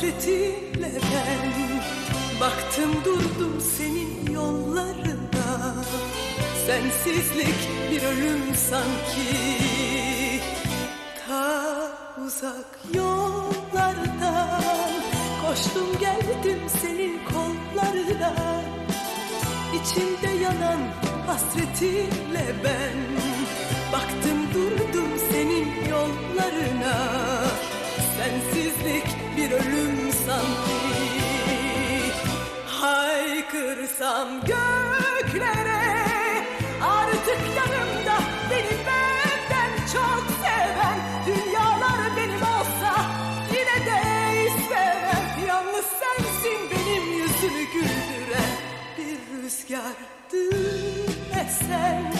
Hasretinle ben Baktım durdum senin yollarına. Sensizlik bir ölüm sanki. Ta uzak yollardan Koştum geldim senin kollarına. İçimde yanan hasretinle ben. Baktım durdum senin yollarına Sensizlik bir ölüm sanki. Haykırsam göklere Artık yanımda beni benden çok seven Dünyalar benim olsa yine de istemem. Yalnız sensin benim yüzümü güldüren Bir rüzgardı esen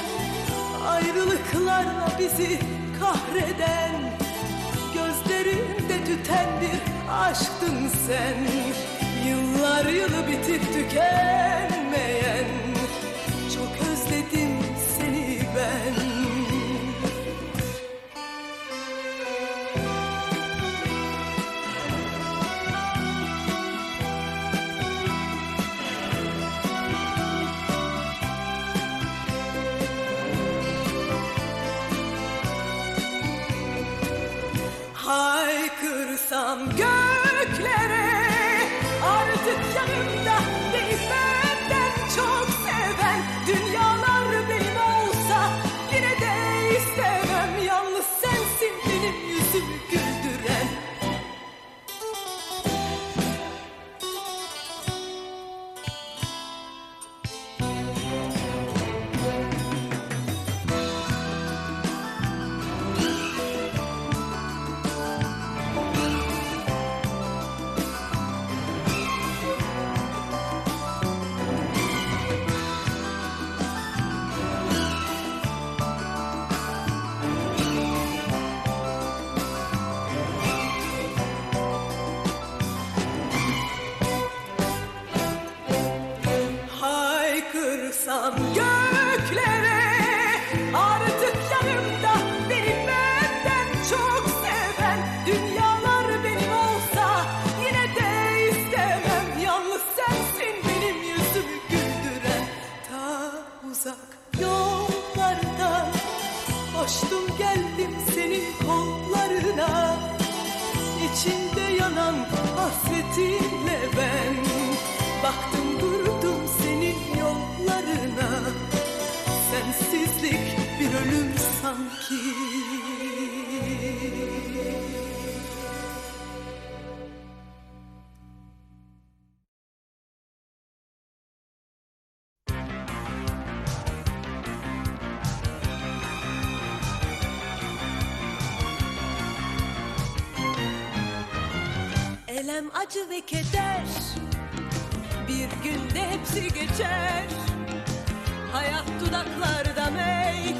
Ayrılıklarla bizi kahreden Gözlerimde tüten bir aşktın sen. Yıllar yılı bitip tükenmeyen senin kollarına İçimde yanan hasretinle ben Baktım durdum senin yollarına. Sensizlik bir ölüm sanki acı ve keder. Bir günde hepsi geçer. Hayat dudaklarda mey.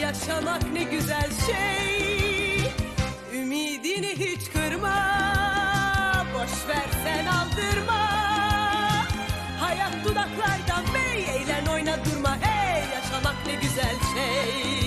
Yaşamak ne güzel şey. Ümidini hiç kırma. Boş ver sen aldırma. Hayat dudaklarda mey. Eğlen oyna durma. Ey Yaşamak ne güzel şey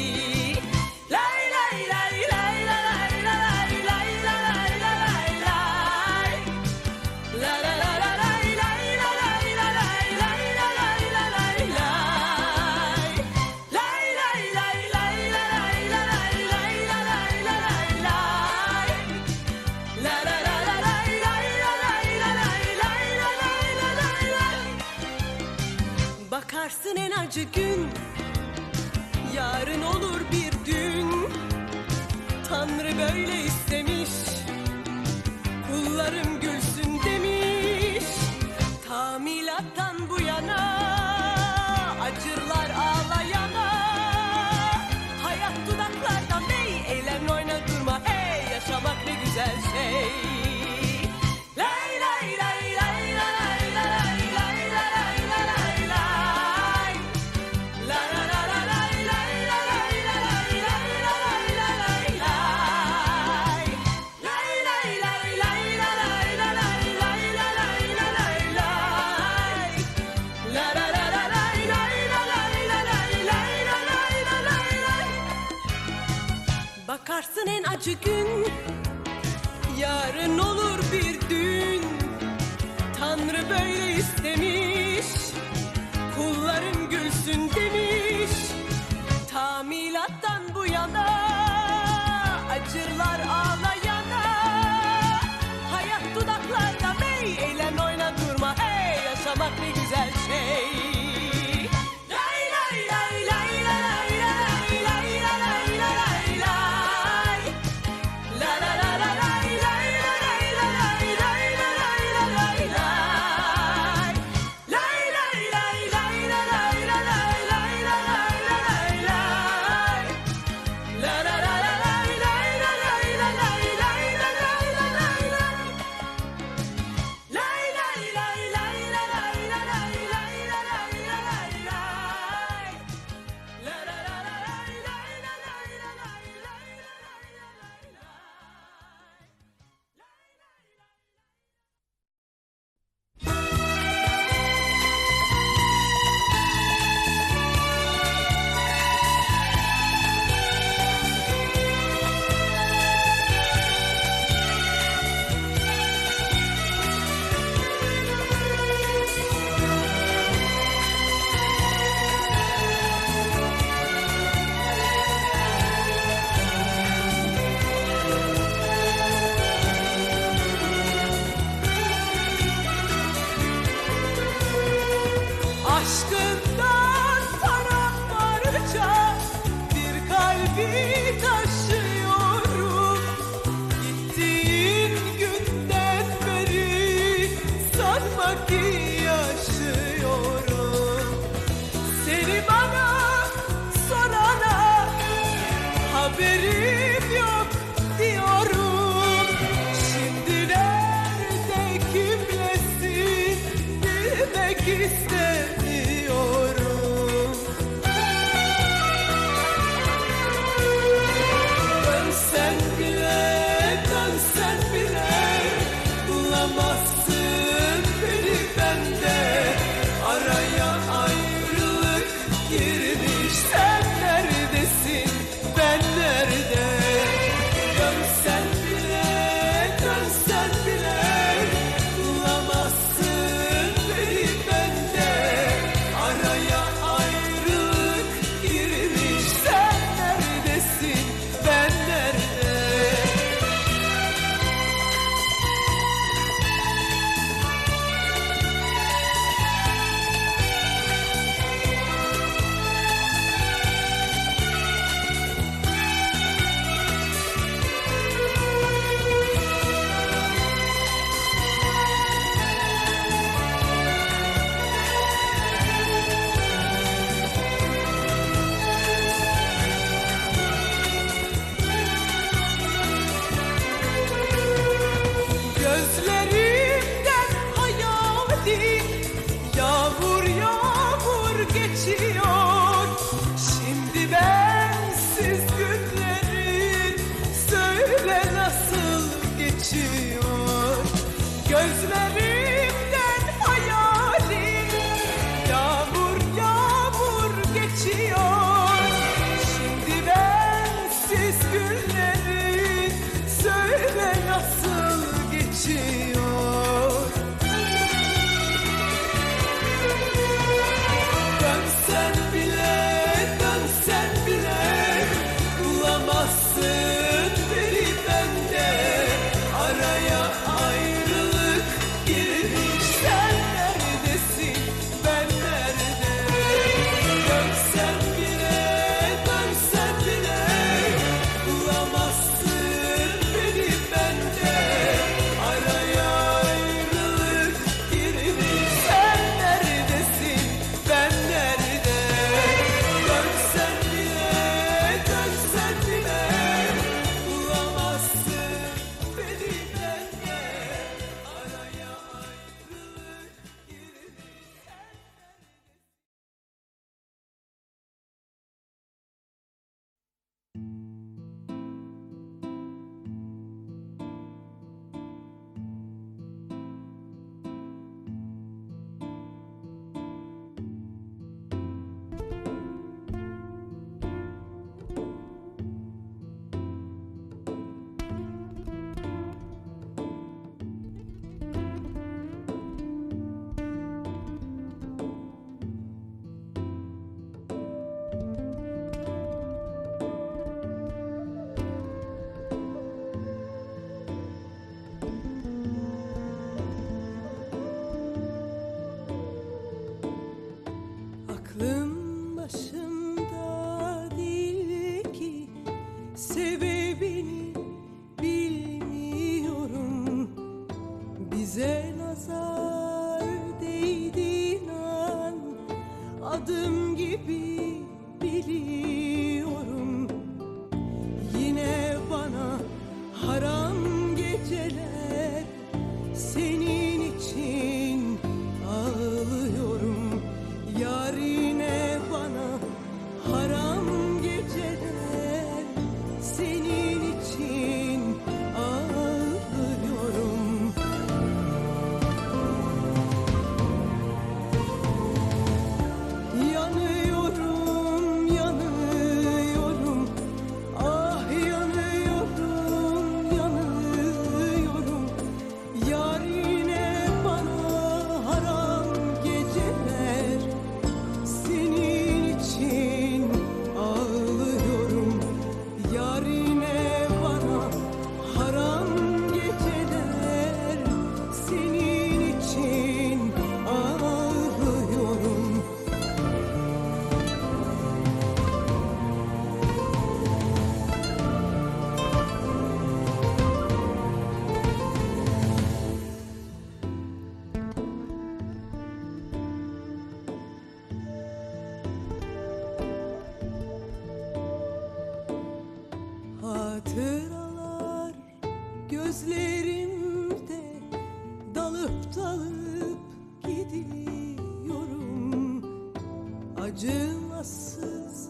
Yollarım nazar değdiğin an adım gibi bilin. acımasız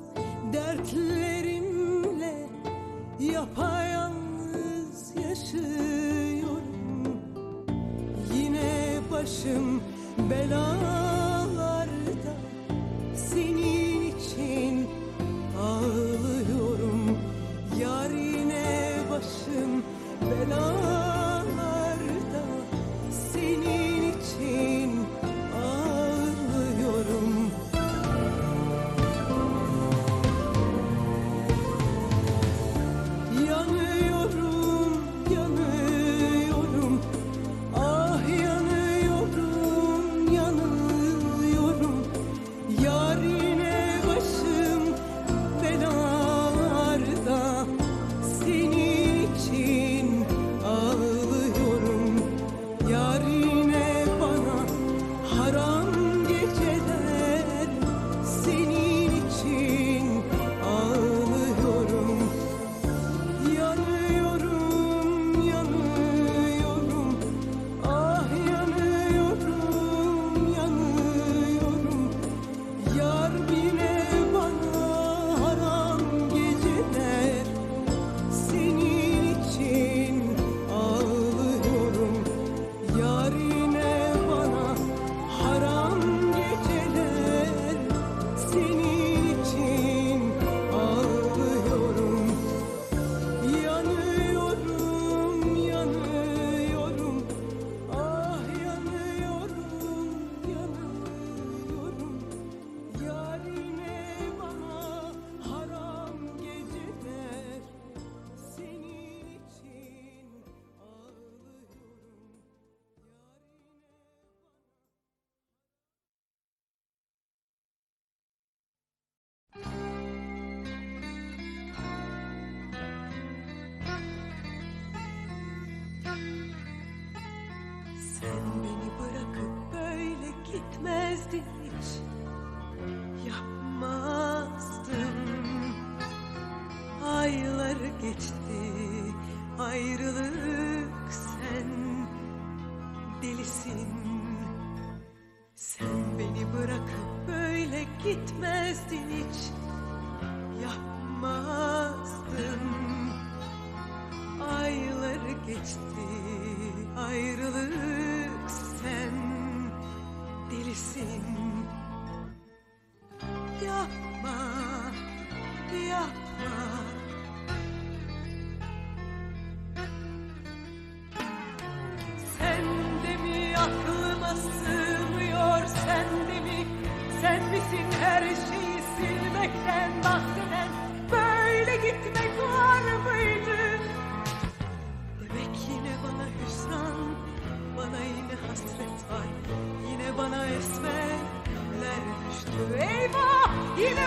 dertlerimle yapayalnız yaşıyorum. Yine başım belalarda seni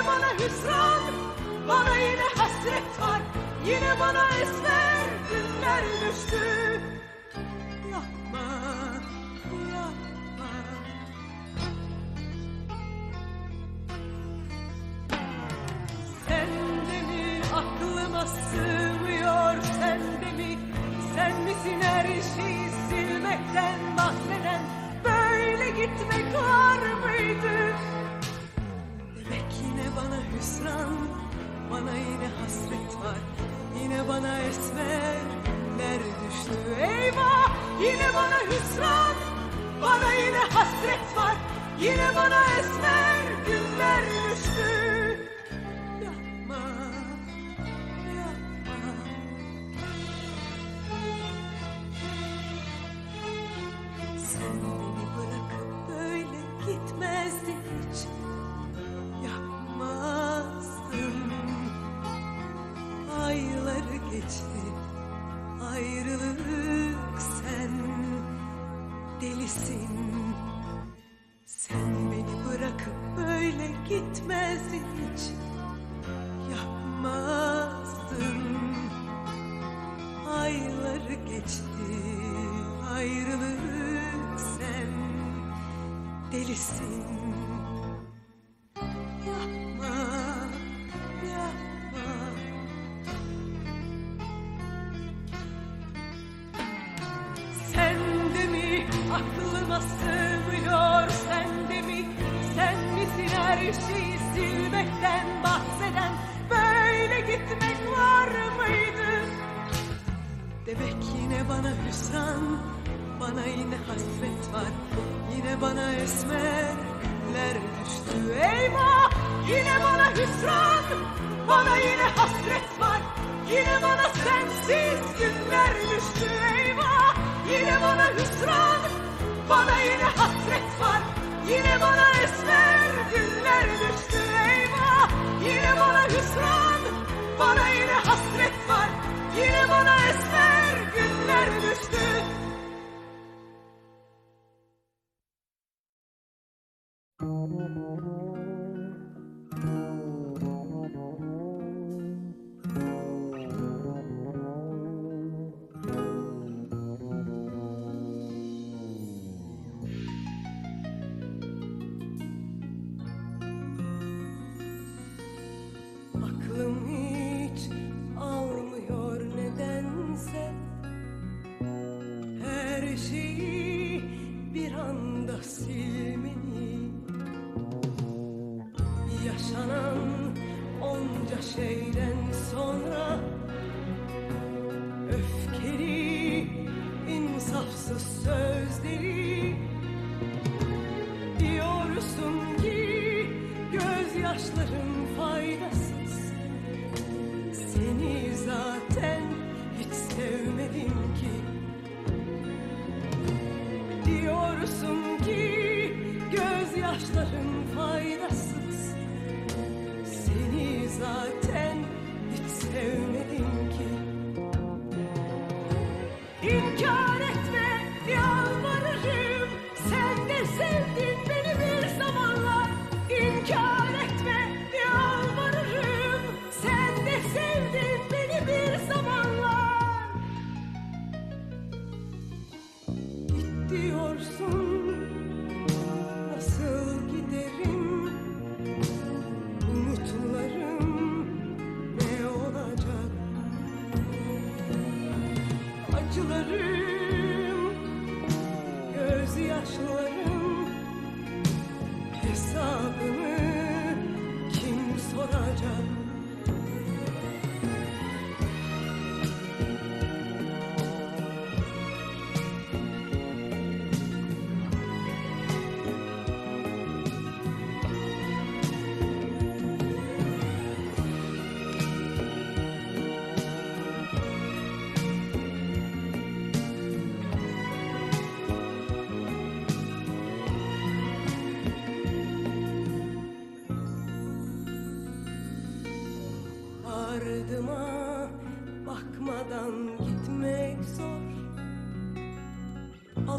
Bana hüsran, bana yine hasret var. Yine bana esmer günler düştü. Yapma, yapma. Sen aklıma sığmıyor, sen mi? Sen misin her şeyi silmekten bahseden? Böyle gitmek var. Hüsran, bana yine hasret var. Yine bana esmerler düştü. Eyvah! Yine bana hüsran, bana yine hasret var. Yine bana esmer günler düştü. sing hüsran, bana yine hasret var. Yine bana sensiz günler düştü. Eyvah! Yine bana hüsran, bana yine hasret var. Yine bana esmer günler düştü. Eyvah! Yine bana hüsran, bana yine hasret var. Yine bana esmer günler düştü. Şeyden sonra Öfkeli, insafsız sözleri Diyorsun ki gözyaşların faydasız. Seni zaten hiç sevmedim ki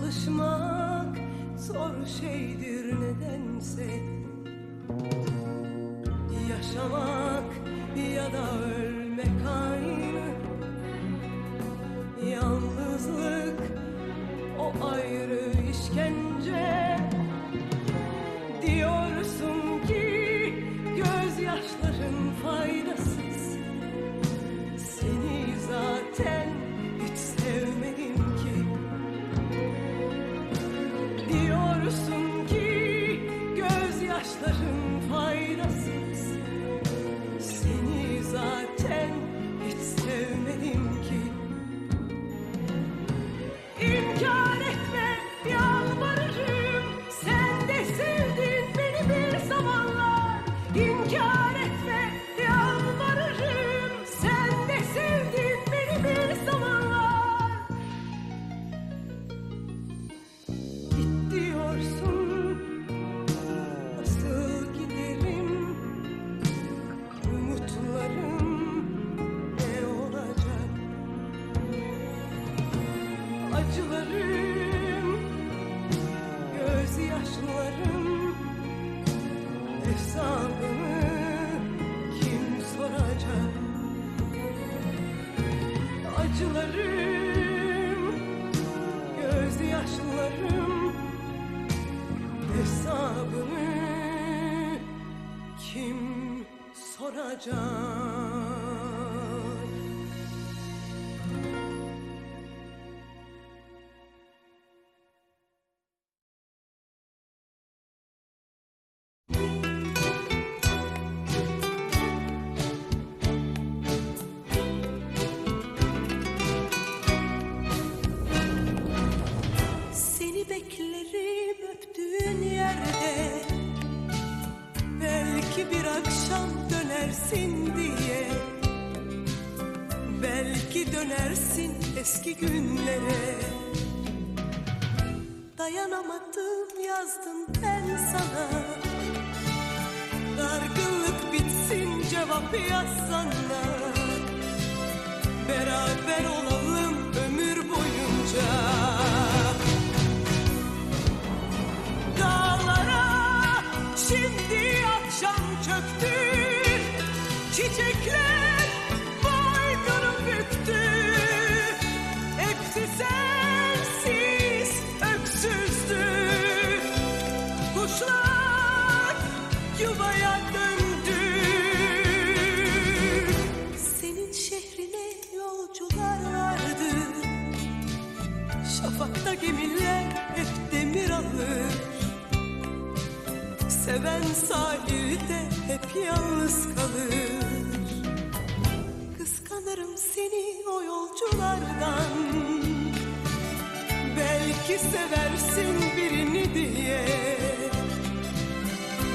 Alışmak zor şeydir acılarım Göz yaşlarım Hesabını kim soracak? yazsana Beraber olalım ömür boyunca. Dağlara şimdi akşam çöktü. Çiçekler boynunu büktü. Hepsi sensiz öksüzdü. Kuşlar yuvaya döndü. olsa evde hep yalnız kalır. Kıskanırım seni o yolculardan. Belki seversin birini diye.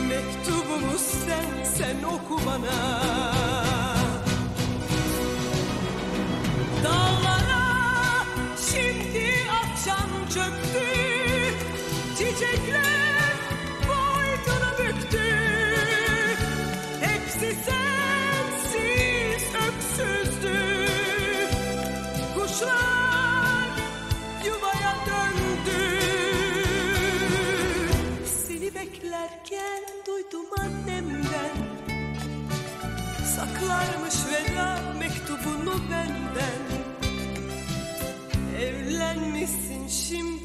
Mektubumu sen, sen oku bana Dağlara şimdi akşam çöktü. Çiçekler Saklarmış veda mektubunu benden. Evlenmişsin şimdi.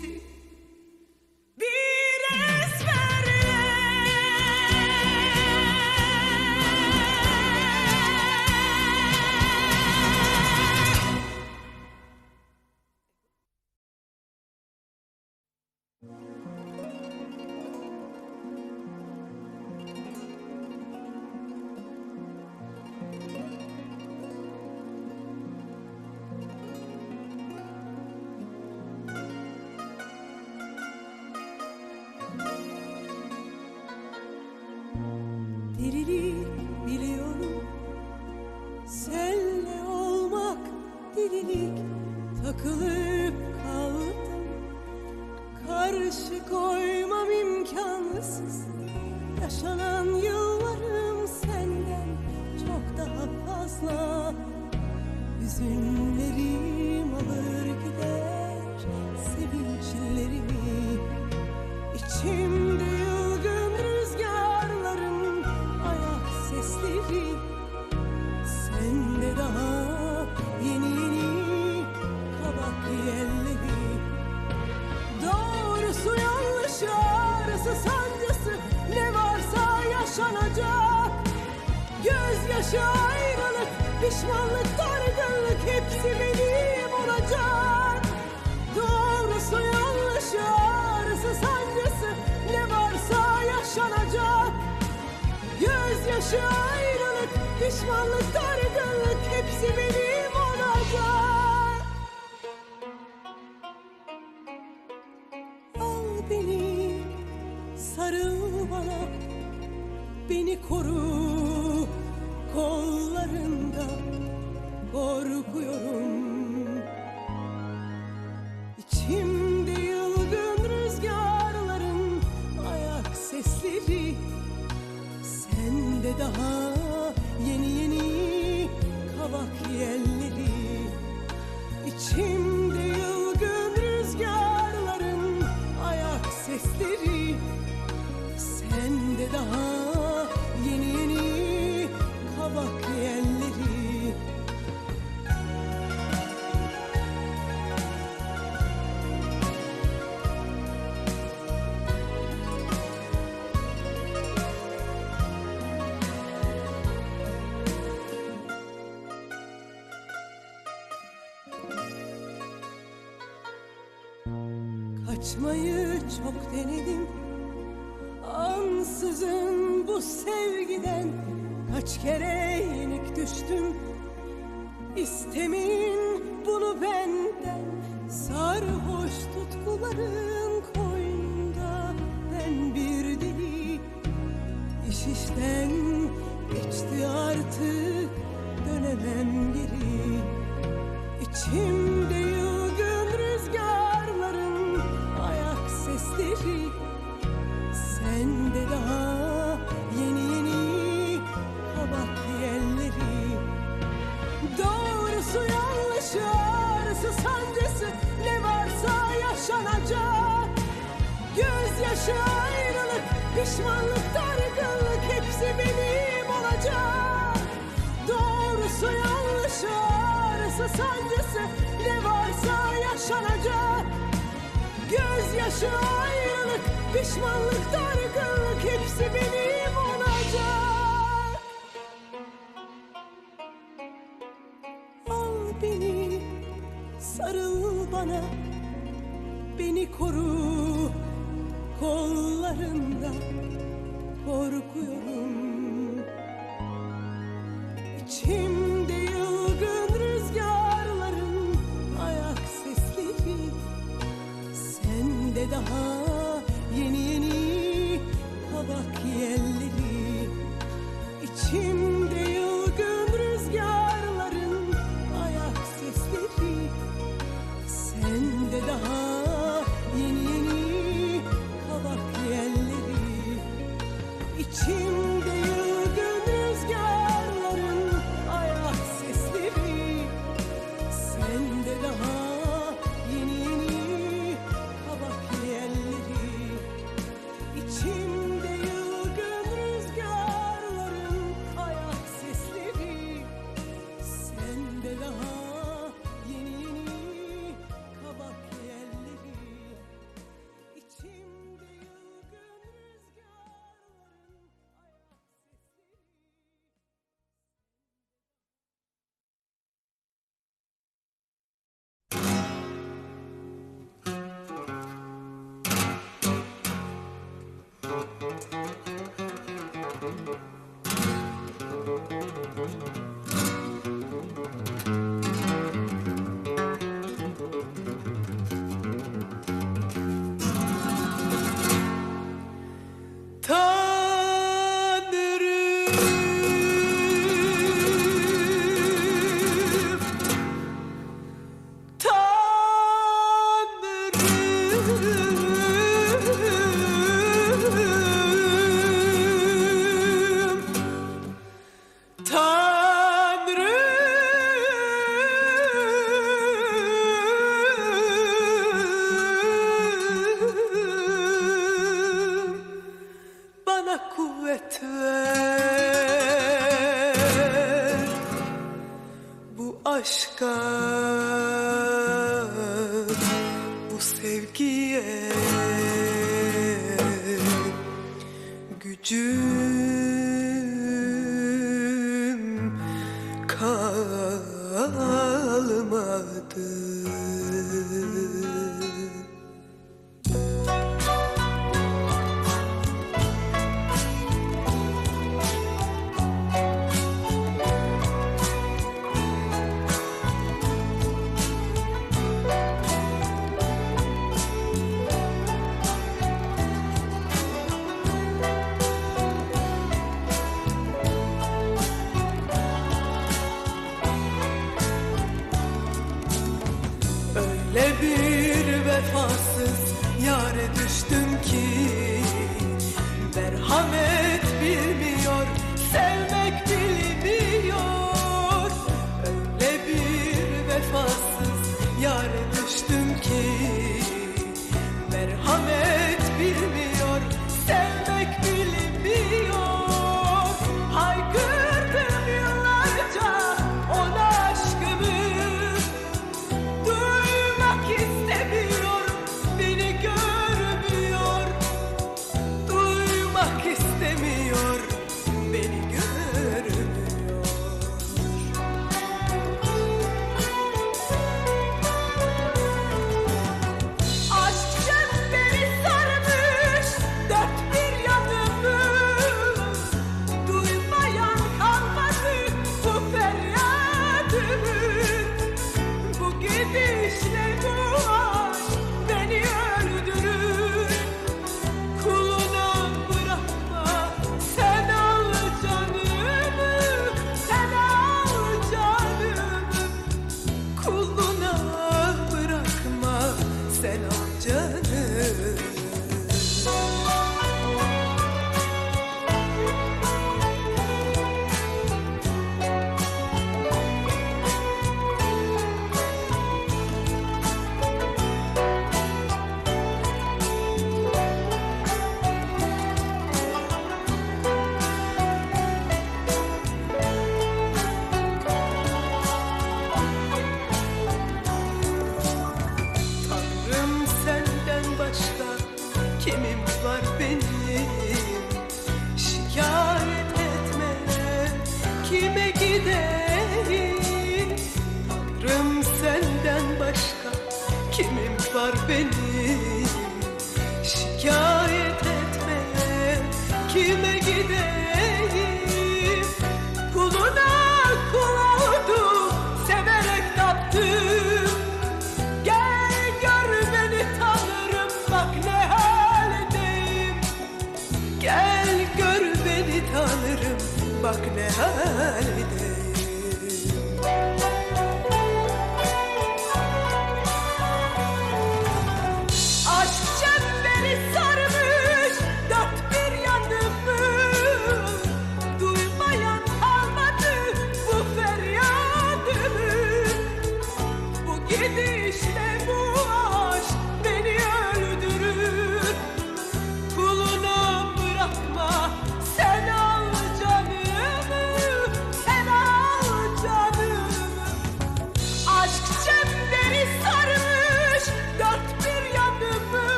çok denedim. Ansızın bu sevgiden kaç kere yenik düştüm. İstedim Pişmanlık, dargınlık hepsi benim olacak. Doğrusu yanlışı, ağrısı, sancısı ne varsa yaşanacak. Gözyaşı, ayrılık, pişmanlık, dargınlık hepsi benim olacak. Al beni, sarıl bana, beni koru kollarında korkuyorum. İçim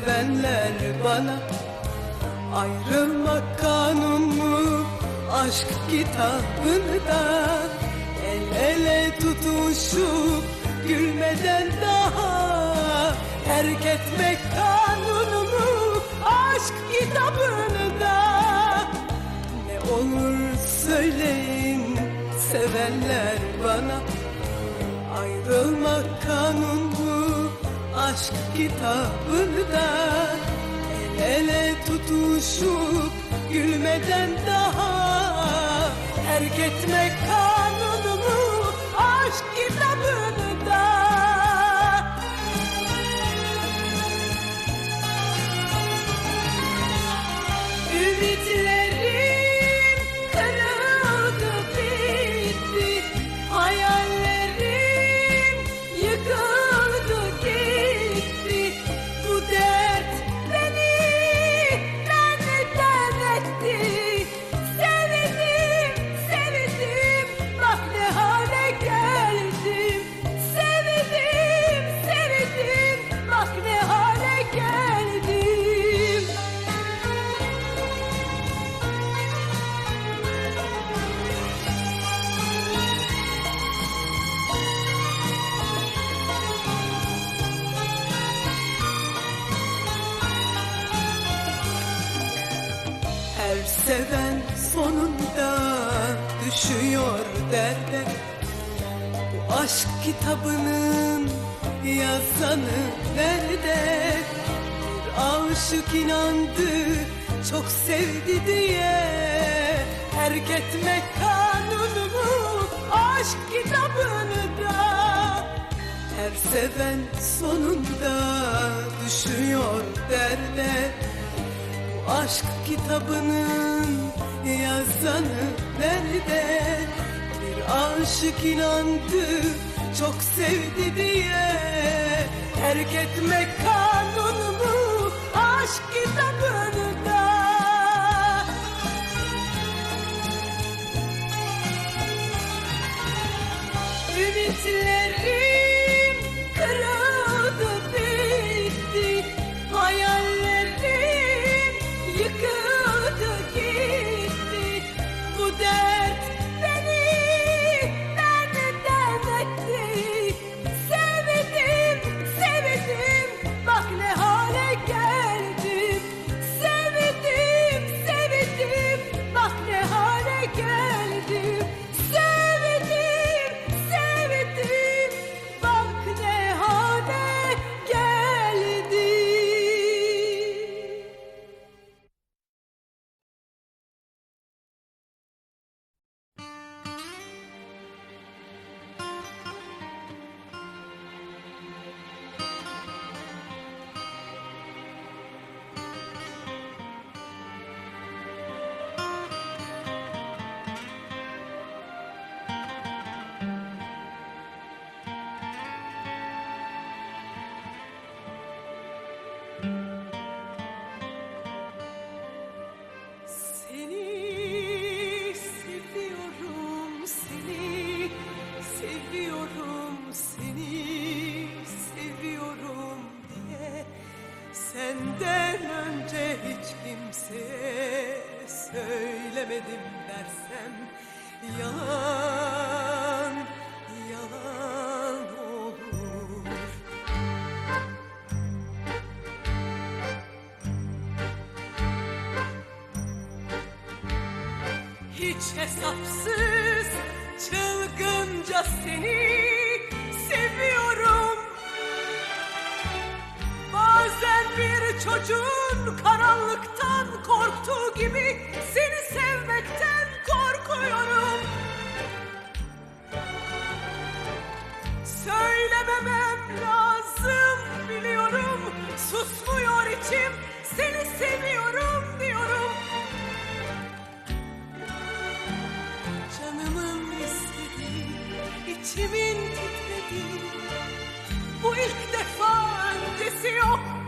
sevenler bana Ayrılmak kanunu aşk kitabında El ele tutuşup gülmeden daha Terk etmek kanununu aşk kitabında Ne olur söyleyin sevenler bana Ayrılmak kanunu aşk kitabında El ele tutuşup gülmeden daha Terk etmek kalmadı söylemedim dersem yalan, yalan olur. Hiç hesapsız çılgınca seni çocuğun karanlıktan korktuğu gibi seni sevmekten korkuyorum. Söylememem lazım biliyorum. Susmuyor içim seni seviyorum diyorum. Canımın istediği, içimin titrediği Bu ilk defa öncesi yok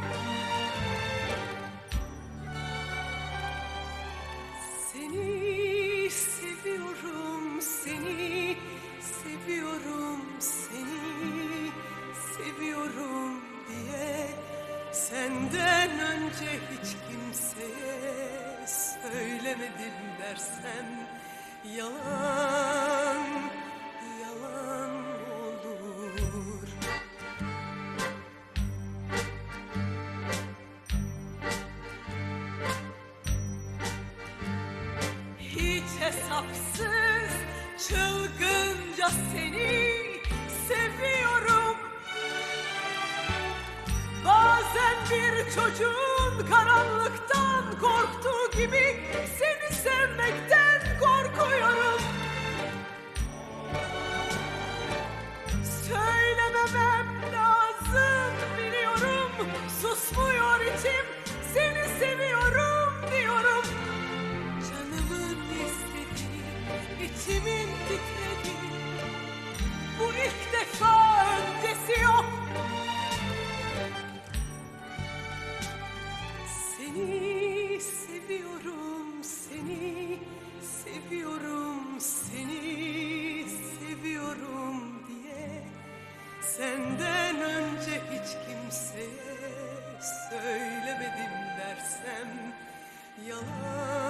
çılgınca seni seviyorum Bazen bir çocuğun karanlıktan korktuğu gibi seni sevmekten korkuyorum. Söylememem lazım biliyorum. Susmuyor içim seni seviyorum diyorum. Canımın istediği, içimin titrediği bu ilk defa öncesi yok. Seni seviyorum, seni seviyorum, seni seviyorum diye Senden önce hiç kimseye söylemedim dersem Yalan,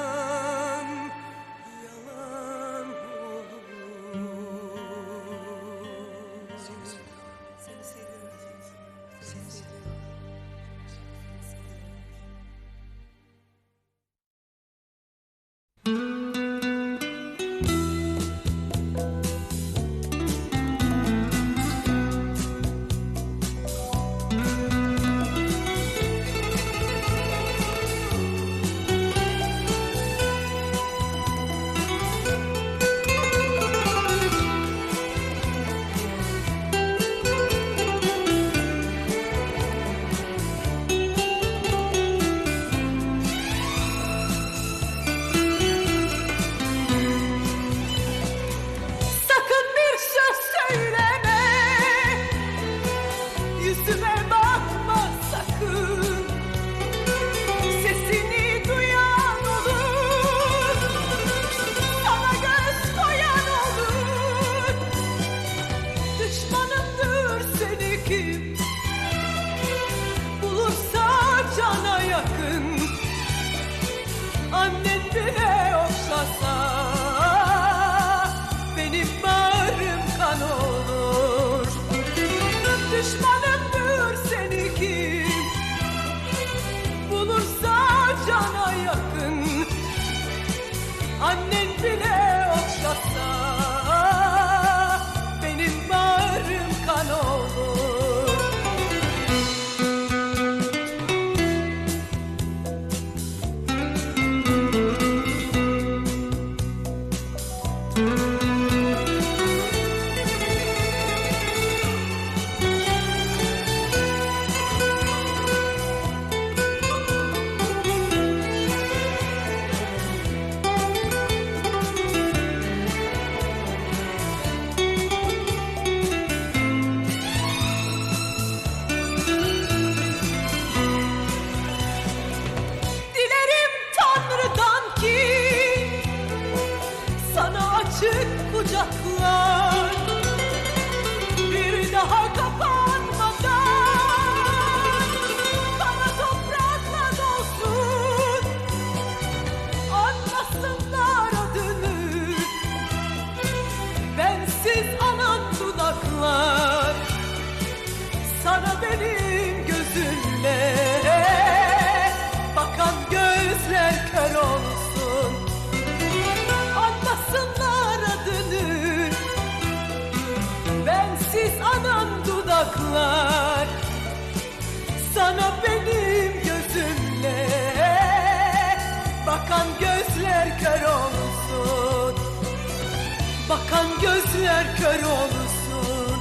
Bakan gözler kör olsun.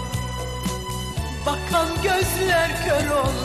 Bakan gözler kör olsun